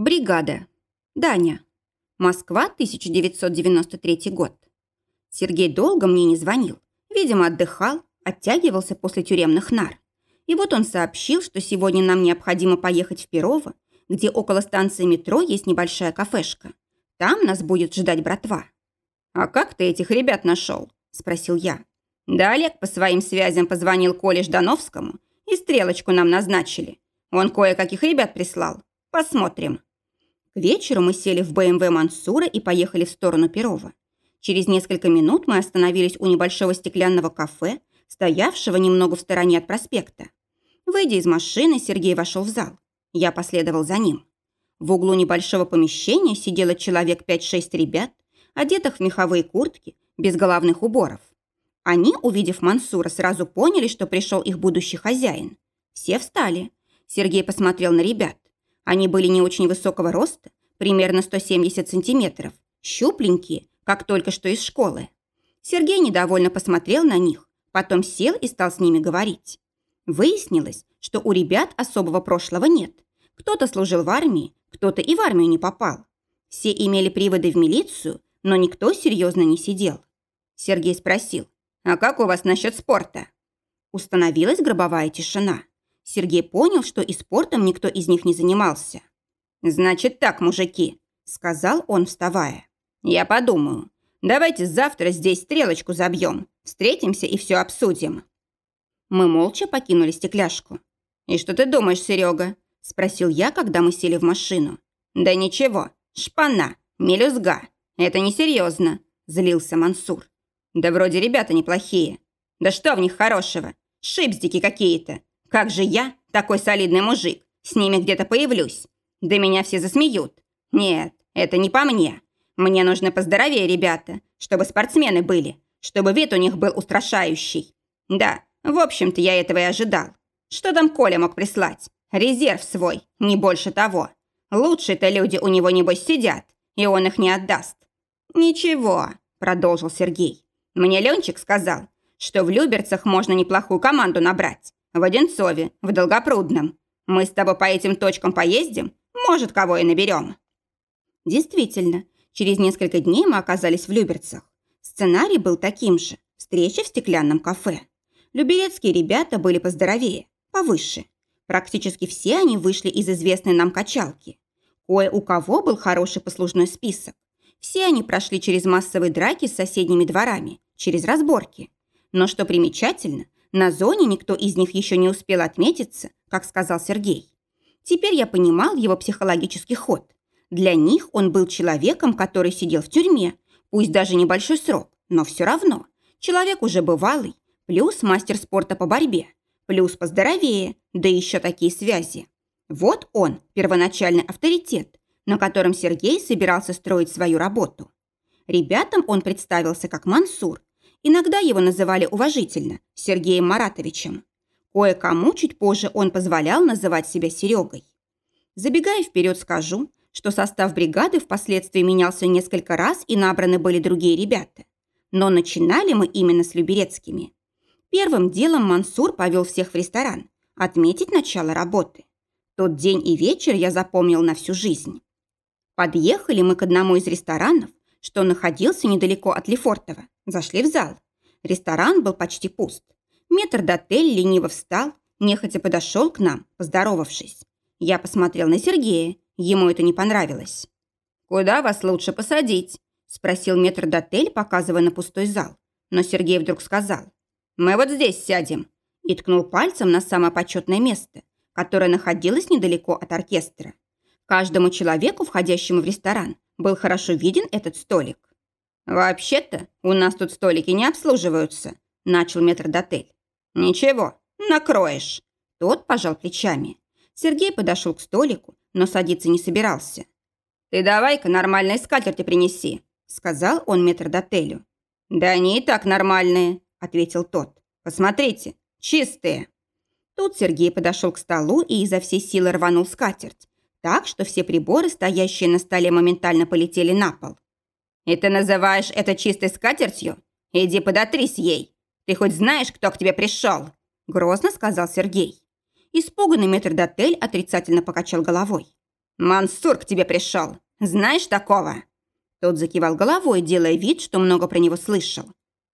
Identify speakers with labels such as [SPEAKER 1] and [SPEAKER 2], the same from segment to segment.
[SPEAKER 1] Бригада. Даня. Москва, 1993 год. Сергей долго мне не звонил. Видимо, отдыхал, оттягивался после тюремных нар. И вот он сообщил, что сегодня нам необходимо поехать в Перово, где около станции метро есть небольшая кафешка. Там нас будет ждать братва. «А как ты этих ребят нашел?» – спросил я. Да Олег по своим связям позвонил Коле Ждановскому и стрелочку нам назначили. Он кое-каких ребят прислал. Посмотрим. К вечеру мы сели в БМВ Мансура и поехали в сторону Перова. Через несколько минут мы остановились у небольшого стеклянного кафе, стоявшего немного в стороне от проспекта. Выйдя из машины, Сергей вошел в зал. Я последовал за ним. В углу небольшого помещения сидело человек 5-6 ребят, одетых в меховые куртки, без головных уборов. Они, увидев Мансура, сразу поняли, что пришел их будущий хозяин. Все встали. Сергей посмотрел на ребят. Они были не очень высокого роста, примерно 170 сантиметров, щупленькие, как только что из школы. Сергей недовольно посмотрел на них, потом сел и стал с ними говорить. Выяснилось, что у ребят особого прошлого нет. Кто-то служил в армии, кто-то и в армию не попал. Все имели приводы в милицию, но никто серьезно не сидел. Сергей спросил, «А как у вас насчет спорта?» Установилась гробовая тишина. Сергей понял, что и спортом никто из них не занимался. «Значит так, мужики», — сказал он, вставая. «Я подумаю. Давайте завтра здесь стрелочку забьем. Встретимся и все обсудим». Мы молча покинули стекляшку. «И что ты думаешь, Серега?» – спросил я, когда мы сели в машину. «Да ничего. Шпана. Мелюзга. Это несерьезно», – злился Мансур. «Да вроде ребята неплохие. Да что в них хорошего? Шипздики какие-то. Как же я, такой солидный мужик, с ними где-то появлюсь? Да меня все засмеют. Нет, это не по мне. Мне нужно поздоровее ребята, чтобы спортсмены были, чтобы вид у них был устрашающий. Да, в общем-то, я этого и ожидал. Что там Коля мог прислать? Резерв свой, не больше того. Лучшие-то люди у него, небось, сидят, и он их не отдаст. «Ничего», – продолжил Сергей. «Мне Ленчик сказал, что в Люберцах можно неплохую команду набрать. В Одинцове, в Долгопрудном. Мы с тобой по этим точкам поездим, может, кого и наберем». Действительно, через несколько дней мы оказались в Люберцах. Сценарий был таким же – встреча в стеклянном кафе. Люберецкие ребята были поздоровее, повыше. Практически все они вышли из известной нам качалки. Кое у кого был хороший послужной список. Все они прошли через массовые драки с соседними дворами, через разборки. Но что примечательно, на зоне никто из них еще не успел отметиться, как сказал Сергей. Теперь я понимал его психологический ход. Для них он был человеком, который сидел в тюрьме, пусть даже небольшой срок, но все равно. Человек уже бывалый, плюс мастер спорта по борьбе, плюс поздоровее, да еще такие связи. Вот он, первоначальный авторитет, на котором Сергей собирался строить свою работу. Ребятам он представился как Мансур. Иногда его называли уважительно Сергеем Маратовичем. Кое-кому чуть позже он позволял называть себя Серегой. Забегая вперед, скажу, что состав бригады впоследствии менялся несколько раз и набраны были другие ребята. Но начинали мы именно с Люберецкими. Первым делом Мансур повел всех в ресторан, отметить начало работы. Тот день и вечер я запомнил на всю жизнь. Подъехали мы к одному из ресторанов, что находился недалеко от Лефортово. Зашли в зал. Ресторан был почти пуст. Метр дотель лениво встал, нехотя подошел к нам, поздоровавшись. Я посмотрел на Сергея, ему это не понравилось. «Куда вас лучше посадить?» – спросил метр дотель, показывая на пустой зал. Но Сергей вдруг сказал. «Мы вот здесь сядем», и ткнул пальцем на самое почетное место, которое находилось недалеко от оркестра. Каждому человеку, входящему в ресторан, был хорошо виден этот столик. «Вообще-то у нас тут столики не обслуживаются», – начал метрдотель. «Ничего, накроешь». Тот пожал плечами. Сергей подошел к столику, но садиться не собирался. «Ты давай-ка нормальные скатерти принеси», – сказал он метрдотелю. «Да они и так нормальные», – ответил тот. «Посмотрите, чистые». Тут Сергей подошел к столу и изо всей силы рванул скатерть, так что все приборы, стоящие на столе, моментально полетели на пол. «И ты называешь это чистой скатертью? Иди подотрись ей. Ты хоть знаешь, кто к тебе пришел?» Грозно сказал Сергей. Испуганный метрдотель отрицательно покачал головой. «Мансур к тебе пришел. Знаешь такого?» Тот закивал головой, делая вид, что много про него слышал.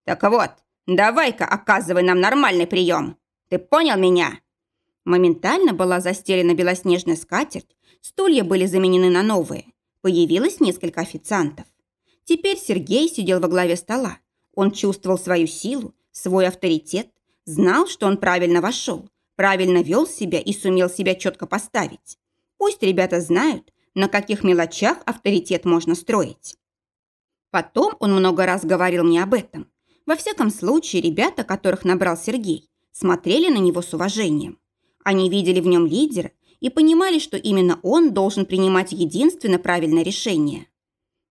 [SPEAKER 1] «Так вот, давай-ка оказывай нам нормальный прием. Ты понял меня?» Моментально была застелена белоснежная скатерть, стулья были заменены на новые. Появилось несколько официантов. Теперь Сергей сидел во главе стола. Он чувствовал свою силу, свой авторитет, знал, что он правильно вошел, правильно вел себя и сумел себя четко поставить. Пусть ребята знают, на каких мелочах авторитет можно строить. Потом он много раз говорил мне об этом. Во всяком случае, ребята, которых набрал Сергей, смотрели на него с уважением. Они видели в нем лидера и понимали, что именно он должен принимать единственно правильное решение.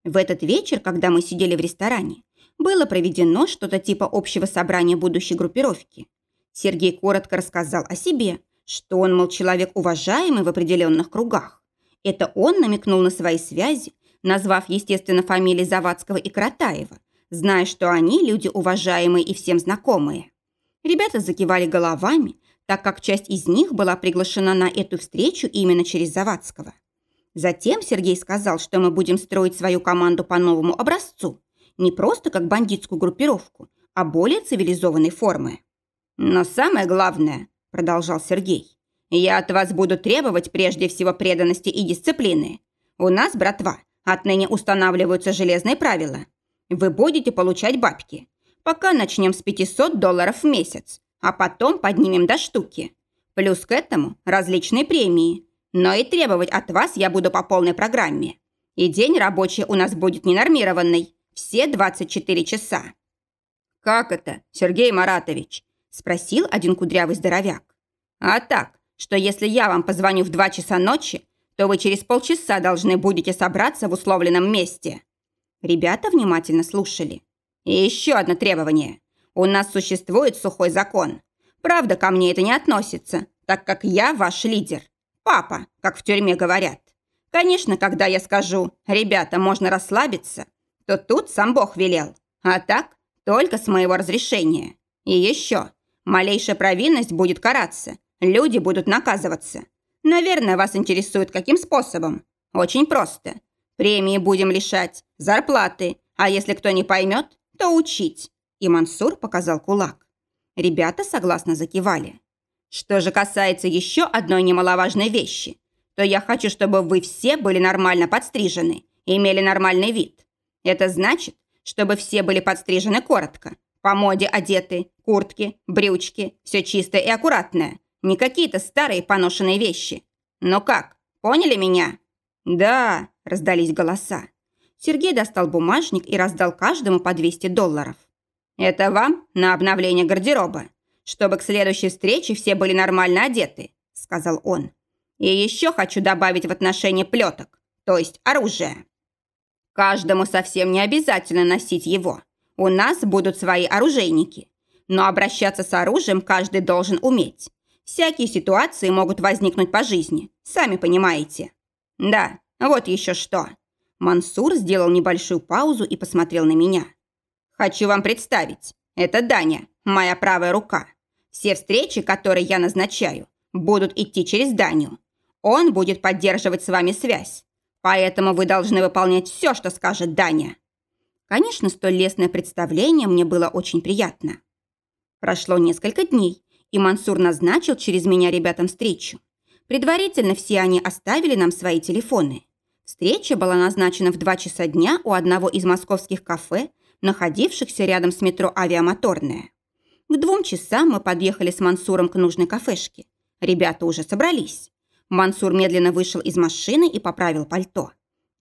[SPEAKER 1] В этот вечер, когда мы сидели в ресторане, было проведено что-то типа общего собрания будущей группировки. Сергей коротко рассказал о себе, что он, мол, человек уважаемый в определенных кругах. Это он намекнул на свои связи, назвав, естественно, фамилии Завадского и Каратаева, зная, что они люди уважаемые и всем знакомые. Ребята закивали головами, так как часть из них была приглашена на эту встречу именно через Завадского. Затем Сергей сказал, что мы будем строить свою команду по новому образцу, не просто как бандитскую группировку, а более цивилизованной формы. «Но самое главное», – продолжал Сергей, я от вас буду требовать прежде всего преданности и дисциплины. У нас, братва, отныне устанавливаются железные правила. Вы будете получать бабки. Пока начнем с 500 долларов в месяц, а потом поднимем до штуки. Плюс к этому различные премии. Но и требовать от вас я буду по полной программе. И день рабочий у нас будет ненормированный. Все 24 часа. «Как это, Сергей Маратович?» – спросил один кудрявый здоровяк. «А так, что если я вам позвоню в два часа ночи, то вы через полчаса должны будете собраться в условленном месте». Ребята внимательно слушали. «И еще одно требование. У нас существует сухой закон. Правда, ко мне это не относится, так как я ваш лидер. Папа, как в тюрьме говорят. Конечно, когда я скажу «ребята, можно расслабиться», то тут сам Бог велел. А так, только с моего разрешения. И еще, малейшая провинность будет караться, Люди будут наказываться. Наверное, вас интересует, каким способом. Очень просто. Премии будем лишать, зарплаты, а если кто не поймет, то учить. И Мансур показал кулак. Ребята согласно закивали. Что же касается еще одной немаловажной вещи, то я хочу, чтобы вы все были нормально подстрижены, имели нормальный вид. Это значит, чтобы все были подстрижены коротко, по моде одеты, куртки, брючки, все чистое и аккуратное, не какие-то старые поношенные вещи. Но как, поняли меня?» «Да», – раздались голоса. Сергей достал бумажник и раздал каждому по 200 долларов. «Это вам на обновление гардероба, чтобы к следующей встрече все были нормально одеты», – сказал он. «И еще хочу добавить в отношении плеток, то есть оружия. Каждому совсем не обязательно носить его. У нас будут свои оружейники. Но обращаться с оружием каждый должен уметь. Всякие ситуации могут возникнуть по жизни, сами понимаете. Да, вот еще что. Мансур сделал небольшую паузу и посмотрел на меня. Хочу вам представить. Это Даня, моя правая рука. Все встречи, которые я назначаю, будут идти через Даню. Он будет поддерживать с вами связь. Поэтому вы должны выполнять все, что скажет Даня. Конечно, столь лестное представление мне было очень приятно. Прошло несколько дней, и Мансур назначил через меня ребятам встречу. Предварительно все они оставили нам свои телефоны. Встреча была назначена в 2 часа дня у одного из московских кафе, находившихся рядом с метро «Авиамоторная». К двум часам мы подъехали с Мансуром к нужной кафешке. Ребята уже собрались. Мансур медленно вышел из машины и поправил пальто.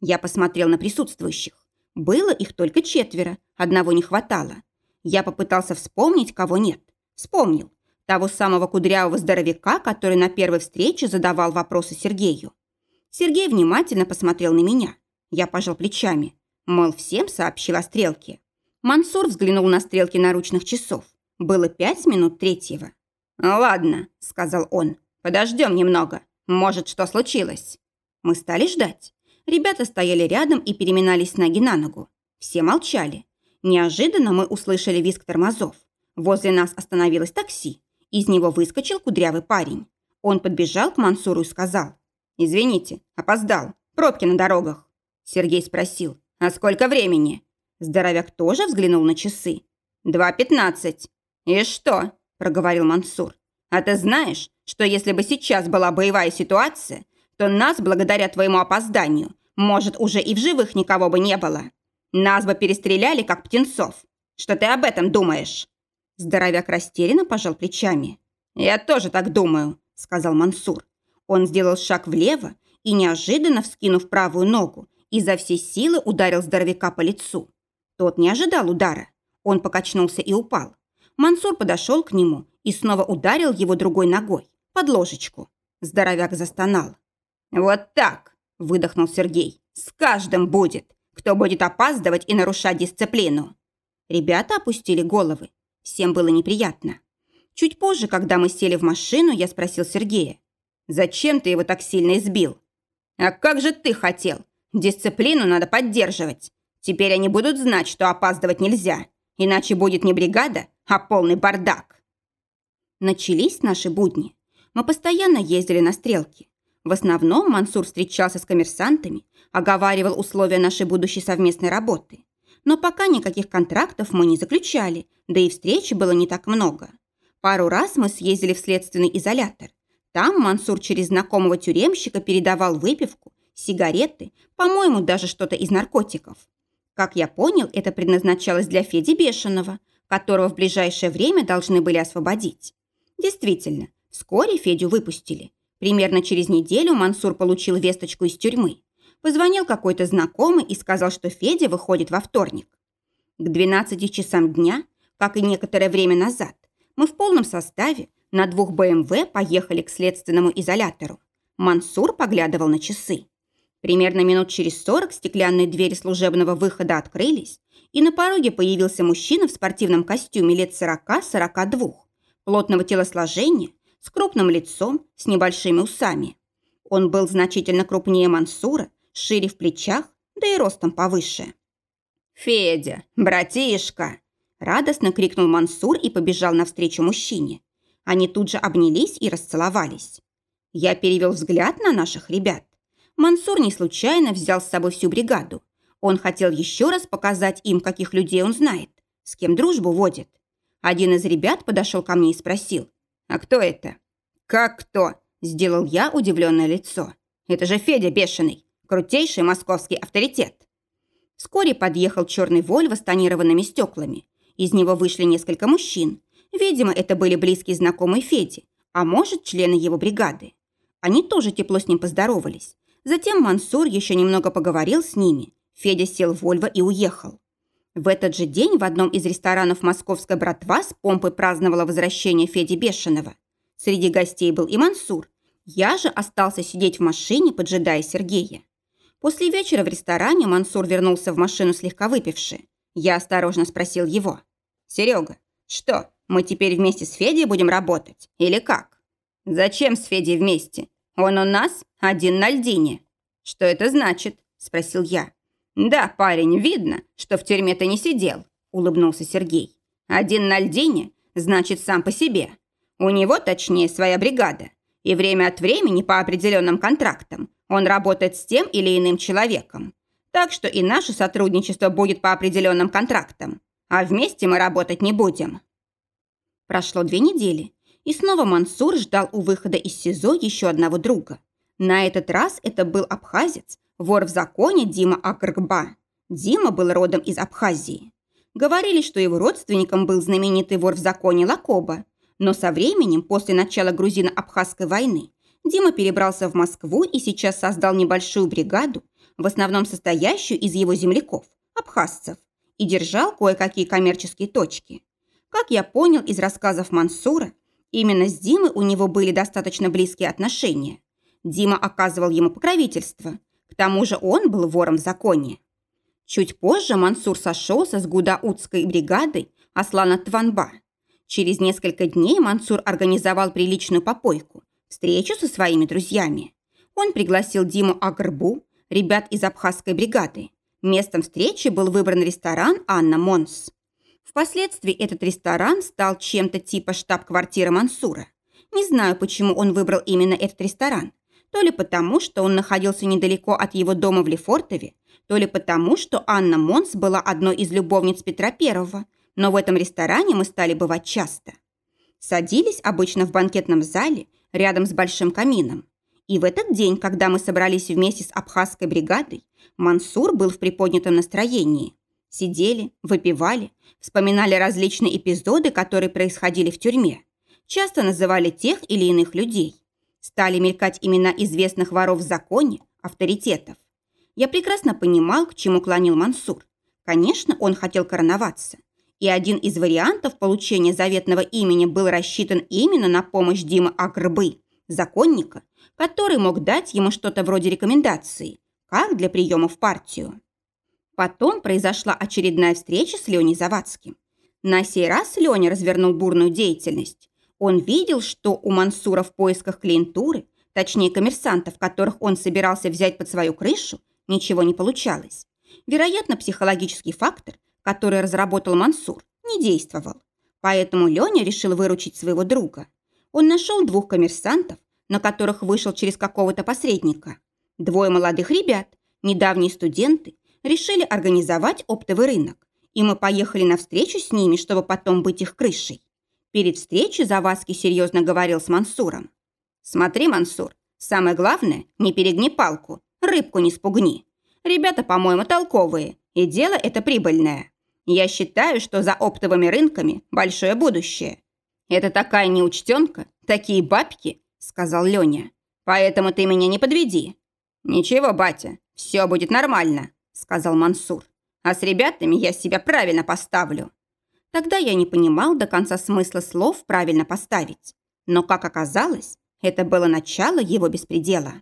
[SPEAKER 1] Я посмотрел на присутствующих. Было их только четверо, одного не хватало. Я попытался вспомнить, кого нет. Вспомнил. Того самого кудрявого здоровяка, который на первой встрече задавал вопросы Сергею. Сергей внимательно посмотрел на меня. Я пожал плечами. Мол, всем сообщил о стрелке. Мансур взглянул на стрелки наручных часов. Было пять минут третьего. «Ладно», — сказал он. «Подождем немного. Может, что случилось?» Мы стали ждать. Ребята стояли рядом и переминались ноги на ногу. Все молчали. Неожиданно мы услышали визг тормозов. Возле нас остановилось такси. Из него выскочил кудрявый парень. Он подбежал к Мансуру и сказал. «Извините, опоздал. Пробки на дорогах». Сергей спросил, «А сколько времени?» Здоровяк тоже взглянул на часы. «Два пятнадцать». «И что?» – проговорил Мансур. «А ты знаешь, что если бы сейчас была боевая ситуация, то нас, благодаря твоему опозданию, может, уже и в живых никого бы не было. Нас бы перестреляли, как птенцов. Что ты об этом думаешь?» Здоровяк растерянно пожал плечами. «Я тоже так думаю», – сказал Мансур. Он сделал шаг влево и, неожиданно вскинув правую ногу, изо всей силы ударил здоровяка по лицу. Тот не ожидал удара. Он покачнулся и упал. Мансур подошел к нему и снова ударил его другой ногой, под ложечку. Здоровяк застонал. «Вот так!» – выдохнул Сергей. «С каждым будет, кто будет опаздывать и нарушать дисциплину». Ребята опустили головы. Всем было неприятно. Чуть позже, когда мы сели в машину, я спросил Сергея. «Зачем ты его так сильно избил?» «А как же ты хотел? Дисциплину надо поддерживать. Теперь они будут знать, что опаздывать нельзя. Иначе будет не бригада, а полный бардак». Начались наши будни. Мы постоянно ездили на стрелки. В основном Мансур встречался с коммерсантами, оговаривал условия нашей будущей совместной работы. Но пока никаких контрактов мы не заключали, да и встреч было не так много. Пару раз мы съездили в следственный изолятор. Там Мансур через знакомого тюремщика передавал выпивку, сигареты, по-моему, даже что-то из наркотиков. Как я понял, это предназначалось для Феди Бешеного, которого в ближайшее время должны были освободить. Действительно, вскоре Федю выпустили. Примерно через неделю Мансур получил весточку из тюрьмы. Позвонил какой-то знакомый и сказал, что Федя выходит во вторник. К 12 часам дня, как и некоторое время назад, мы в полном составе на двух БМВ поехали к следственному изолятору. Мансур поглядывал на часы. Примерно минут через сорок стеклянные двери служебного выхода открылись, и на пороге появился мужчина в спортивном костюме лет 40-42, плотного телосложения, с крупным лицом, с небольшими усами. Он был значительно крупнее Мансура, шире в плечах, да и ростом повыше. «Федя, братишка!» Радостно крикнул Мансур и побежал навстречу мужчине. Они тут же обнялись и расцеловались. Я перевел взгляд на наших ребят. Мансур не случайно взял с собой всю бригаду. Он хотел еще раз показать им, каких людей он знает, с кем дружбу водит. Один из ребят подошел ко мне и спросил, «А кто это?» «Как кто?» – сделал я удивленное лицо. «Это же Федя Бешеный, крутейший московский авторитет». Вскоре подъехал черный Вольво с тонированными стеклами. Из него вышли несколько мужчин. Видимо, это были близкие знакомые Феди, а может, члены его бригады. Они тоже тепло с ним поздоровались. Затем Мансур еще немного поговорил с ними. Федя сел в Вольво и уехал. В этот же день в одном из ресторанов московская братва с помпой праздновала возвращение Феди Бешеного. Среди гостей был и Мансур. Я же остался сидеть в машине, поджидая Сергея. После вечера в ресторане Мансур вернулся в машину слегка выпивший. Я осторожно спросил его. «Серега, что, мы теперь вместе с Федей будем работать? Или как?» «Зачем с Федей вместе? Он у нас один на льдине». «Что это значит?» – спросил я. «Да, парень, видно, что в тюрьме ты не сидел», – улыбнулся Сергей. «Один на льдине, значит, сам по себе. У него, точнее, своя бригада. И время от времени по определенным контрактам он работает с тем или иным человеком. Так что и наше сотрудничество будет по определенным контрактам. А вместе мы работать не будем». Прошло две недели, и снова Мансур ждал у выхода из СИЗО еще одного друга. На этот раз это был абхазец, вор в законе Дима Акргба. Дима был родом из Абхазии. Говорили, что его родственником был знаменитый вор в законе Лакоба. Но со временем, после начала грузино-абхазской войны, Дима перебрался в Москву и сейчас создал небольшую бригаду, в основном состоящую из его земляков, абхазцев, и держал кое-какие коммерческие точки. Как я понял из рассказов Мансура, именно с Димой у него были достаточно близкие отношения. Дима оказывал ему покровительство. К тому же он был вором в законе. Чуть позже Мансур сошелся с гудаутской бригадой Аслана Тванба. Через несколько дней Мансур организовал приличную попойку, встречу со своими друзьями. Он пригласил Диму Агрбу, ребят из абхазской бригады. Местом встречи был выбран ресторан «Анна Монс». Впоследствии этот ресторан стал чем-то типа штаб-квартиры Мансура. Не знаю, почему он выбрал именно этот ресторан. То ли потому, что он находился недалеко от его дома в Лефортове, то ли потому, что Анна Монс была одной из любовниц Петра Первого, но в этом ресторане мы стали бывать часто. Садились обычно в банкетном зале рядом с большим камином. И в этот день, когда мы собрались вместе с абхазской бригадой, Мансур был в приподнятом настроении. Сидели, выпивали, вспоминали различные эпизоды, которые происходили в тюрьме. Часто называли тех или иных людей. Стали мелькать имена известных воров в законе, авторитетов. Я прекрасно понимал, к чему клонил Мансур. Конечно, он хотел короноваться. И один из вариантов получения заветного имени был рассчитан именно на помощь Димы Агрбы, законника, который мог дать ему что-то вроде рекомендации, как для приема в партию. Потом произошла очередная встреча с Леней Завадским. На сей раз Леня развернул бурную деятельность. Он видел, что у Мансура в поисках клиентуры, точнее коммерсантов, которых он собирался взять под свою крышу, ничего не получалось. Вероятно, психологический фактор, который разработал Мансур, не действовал. Поэтому Леня решил выручить своего друга. Он нашел двух коммерсантов, на которых вышел через какого-то посредника. Двое молодых ребят, недавние студенты, решили организовать оптовый рынок, и мы поехали на встречу с ними, чтобы потом быть их крышей. Перед встречей Завадский серьезно говорил с Мансуром. «Смотри, Мансур, самое главное, не перегни палку, рыбку не спугни. Ребята, по-моему, толковые, и дело это прибыльное. Я считаю, что за оптовыми рынками большое будущее. Это такая неучтенка, такие бабки, сказал Леня. Поэтому ты меня не подведи. Ничего, батя, все будет нормально, сказал Мансур. А с ребятами я себя правильно поставлю. Тогда я не понимал до конца смысла слов правильно поставить. Но, как оказалось, это было начало его беспредела.